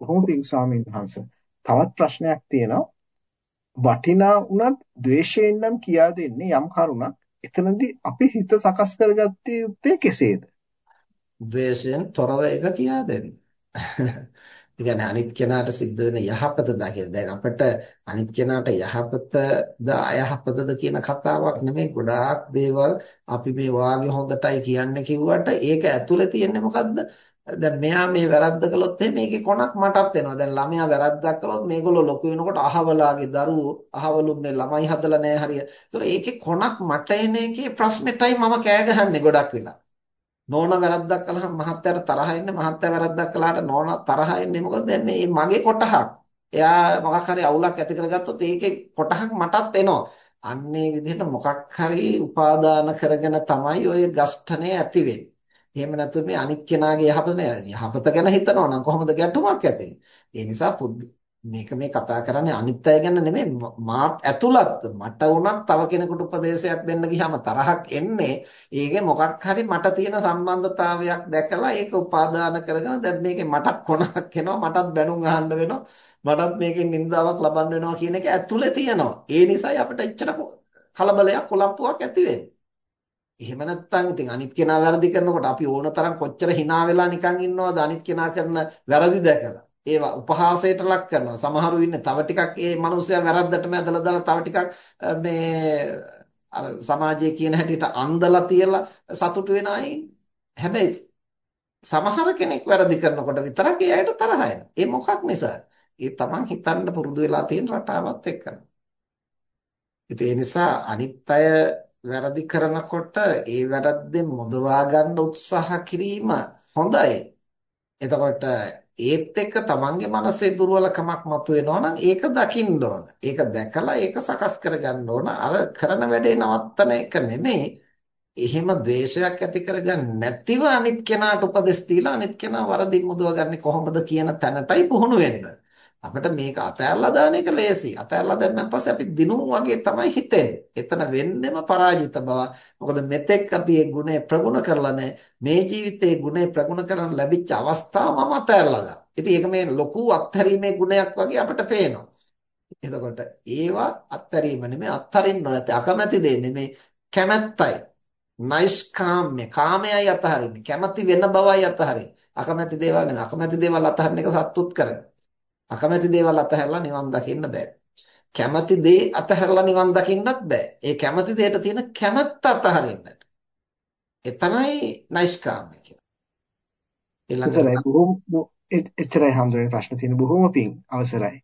බොහොම පිං ස්වාමීන් වහන්සේ. තවත් ප්‍රශ්නයක් තියෙනවා. වටිනා වුණත් ද්වේෂයෙන් නම් කියා දෙන්නේ යම් කරුණක්. එතනදී අපි හිත සකස් කරගත්තේ යුත්තේ කෙසේද? ද්වේෂයෙන් තොරව එක කියා දෙන්න. ඒ කියන්නේ අනිත් කෙනාට සිද්ධ වෙන යහපත දකින. දැන් අපිට අනිත් කෙනාට යහපතද අයහපතද කියන කතාවක් නෙමෙයි ගොඩාක් දේවල් අපි මේ වාගේ හොඳටයි කියන්නේ කිව්වට ඒක ඇතුලේ තියෙන්නේ මොකද්ද? දැන් මෙයා මේ වැරද්ද කළොත් එහෙනම් මේකේ කොනක් මටත් එනවා. දැන් ළමයා වැරද්දක් කළොත් මේගොල්ලෝ ලොකු වෙනකොට අහවලාගේ දරුවෝ අහවලුන් මේ ළමයි හදලා නැහැ හරිය. ඒතර ඒකේ කොනක් මට එන එකේ ප්‍රශ්නෙටයි මම කෑ ගහන්නේ ගොඩක් වෙලා. නෝනා වැරද්දක් කළාම මහත්තයාට තරහ එන්නේ මහත්තයා වැරද්දක් කළාට නෝනා තරහ එන්නේ මොකද දැන් මේ මගේ කොටහක්. එයා මොකක් හරි අවුලක් ඇති කරගත්තොත් ඒකේ කොටහක් මටත් එනවා. අන්නේ විදිහට මොකක් හරි උපාදාන කරගෙන තමයි ওই ගස්ඨනේ ඇති වෙන්නේ. එහෙම නැත්නම් මේ අනිත් කෙනාගේ යහපත යහපත ගැන හිතනවා නම් කොහොමද ගැටුමක් ඇති? ඒ නිසා මේක මේ කතා කරන්නේ අනිත් අය ගැන නෙමෙයි. මාත් ඇතුළත් මට වුණත් තව කෙනෙකුට උපදේශයක් දෙන්න ගියාම තරහක් එන්නේ. ඒකේ මොකක් හරි මට තියෙන සම්බන්ධතාවයක් දැකලා ඒක උපාදාන කරගෙන දැන් මේකේ මටත් කොනක් එනවා මටත් බැනුම් අහන්න වෙනවා මටත් මේකෙන් නින්දාවක් ලබන්න වෙනවා කියන එක ඇතුලේ තියෙනවා. ඒ නිසායි අපිට එච්චර කලබලයක් කොලප්පුවක් ඇති වෙන්නේ. එහෙම නැත්නම් ඉතින් අනිත් කෙනා වැරදි කරනකොට අපි ඕන තරම් කොච්චර hina වෙලා නිකන් ඉන්නවද අනිත් කෙනා කරන වැරදි දැකලා. ඒවා උපහාසයට ලක් කරනවා. සමහරු ඉන්නේ තව ටිකක් ඒ මනුස්සයා වැරද්දටම ඇදලා දාලා තව ටිකක් මේ අර සමාජයේ කියන හැටියට අන්දලා තියලා සතුටු වෙන අය හැබැයි සමහර කෙනෙක් වැරදි කරනකොට විතරක් ඒ අයට තරහ ඒ මොකක් නිසා? ඒ තමන් හිතන්න පුරුදු වෙලා තියෙන රටාවත් එක්කම. ඒ නිසා අනිත් අය වැරදි කරනකොට ඒ වැරද්දෙන් මුදවා ගන්න උත්සාහ කිරීම හොඳයි. එතකොට ඒත් එක්ක තමන්ගේ මනසේ දුර්වලකමක් මතුවෙනවා නම් ඒක දකින්න ඕන. ඒක දැකලා ඒක සකස් කරගන්න ඕන. අර කරන වැඩේ නවත්තන එක නෙමෙයි. එහෙම ද්වේෂයක් ඇති කරගන්න නැතිව අනිත් කෙනාට උපදෙස් දීලා අනිත් කෙනා වරදින් මුදවගන්නේ කොහොමද කියන තැනටයි පුහුණු වෙන්න. අපිට මේක අතහැරලා දාන එක ලේසි. අතහැරලා දැම්මන් පස්සේ අපි දිනුම් වගේ තමයි හිතෙන්නේ. එතන වෙන්නෙම පරාජිත බව. මොකද මෙතෙක් අපි ඒ ගුණය ප්‍රගුණ කරලා නැහැ. මේ ජීවිතයේ ගුණය ප්‍රගුණ කරන්න ලැබිච්ච අවස්ථාව මම අතහැරලා දානවා. ඉතින් ඒක මේ ලොකු අත්හැරීමේ ගුණයක් වගේ අපිට පේනවා. එතකොට ඒවා අත්හැරීම නෙමෙයි අත්හරින්න නැත්te අකමැති දෙ නෙමෙයි කැමැත්තයි. නයිස්කාම්ම්‍ය කාමයයි අතහරින්නේ. කැමැති වෙන බවයි අතහරින්නේ. අකමැති දේවල් නෙමෙයි. අකමැති දේවල් අතහරින එක සතුටුත් කරනවා. අකමැති දේවල් අතහැරලා නිවන් දකින්න බෑ. කැමැති දේ අතහැරලා නිවන් දකින්නත් බෑ. ඒ කැමැති දෙයට තියෙන කැමැත්ත අතහරින්නට. ඒ තමයි නයිස්කාම්ය කියන්නේ. ඊළඟට බොහොම එච්චරයි හම්දුනේ ප්‍රශ්න තියෙන බොහොම පිං අවසරයි.